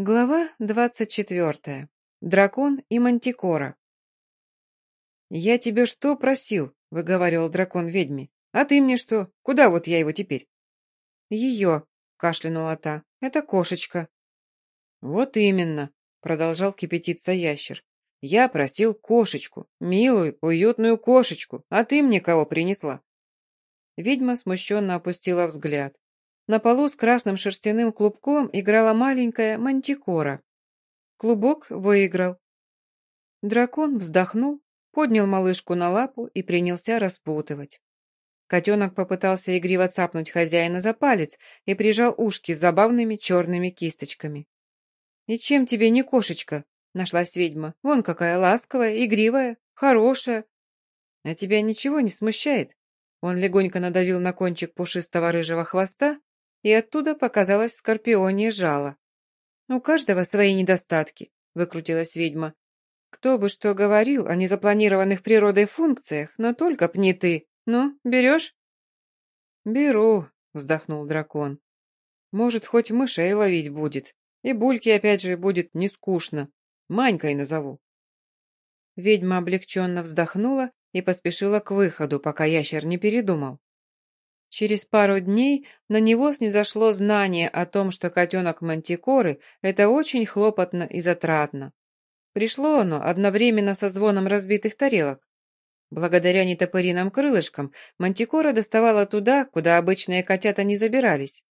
Глава двадцать четвертая. Дракон и Мантикора. «Я тебе что просил?» — выговаривал дракон ведьме. «А ты мне что? Куда вот я его теперь?» «Ее», — кашлянула та. «Это кошечка». «Вот именно», — продолжал кипятиться ящер. «Я просил кошечку, милую, уютную кошечку, а ты мне кого принесла?» Ведьма смущенно опустила взгляд. На полу с красным шерстяным клубком играла маленькая мантикора. Клубок выиграл. Дракон вздохнул, поднял малышку на лапу и принялся распутывать. Котенок попытался игриво цапнуть хозяина за палец и прижал ушки с забавными черными кисточками. «И чем тебе не кошечка?» — нашлась ведьма. «Вон какая ласковая, игривая, хорошая. А тебя ничего не смущает?» Он легонько надавил на кончик пушистого рыжего хвоста и оттуда показалось скорпионье жало. «У каждого свои недостатки», — выкрутилась ведьма. «Кто бы что говорил о незапланированных природой функциях, но только б не ты. Ну, берешь?» «Беру», — вздохнул дракон. «Может, хоть мышей ловить будет, и бульки опять же будет не скучно. Манькой назову». Ведьма облегченно вздохнула и поспешила к выходу, пока ящер не передумал. Через пару дней на него снизошло знание о том, что котенок Мантикоры – это очень хлопотно и затратно. Пришло оно одновременно со звоном разбитых тарелок. Благодаря нетопыриным крылышкам Мантикора доставала туда, куда обычные котята не забирались.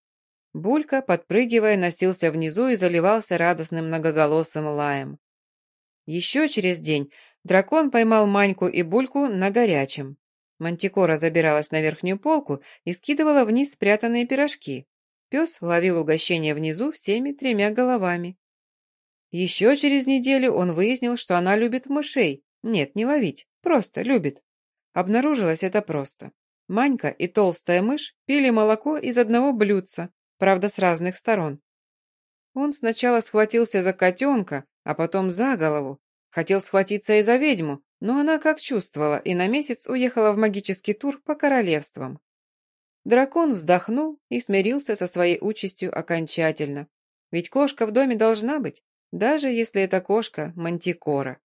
Булька, подпрыгивая, носился внизу и заливался радостным многоголосым лаем. Еще через день дракон поймал Маньку и Бульку на горячем. Мантикора забиралась на верхнюю полку и скидывала вниз спрятанные пирожки. Пес ловил угощение внизу всеми тремя головами. Еще через неделю он выяснил, что она любит мышей. Нет, не ловить, просто любит. Обнаружилось это просто. Манька и толстая мышь пили молоко из одного блюдца, правда, с разных сторон. Он сначала схватился за котенка, а потом за голову. Хотел схватиться и за ведьму, но она как чувствовала и на месяц уехала в магический тур по королевствам. Дракон вздохнул и смирился со своей участью окончательно. Ведь кошка в доме должна быть, даже если эта кошка мантикора.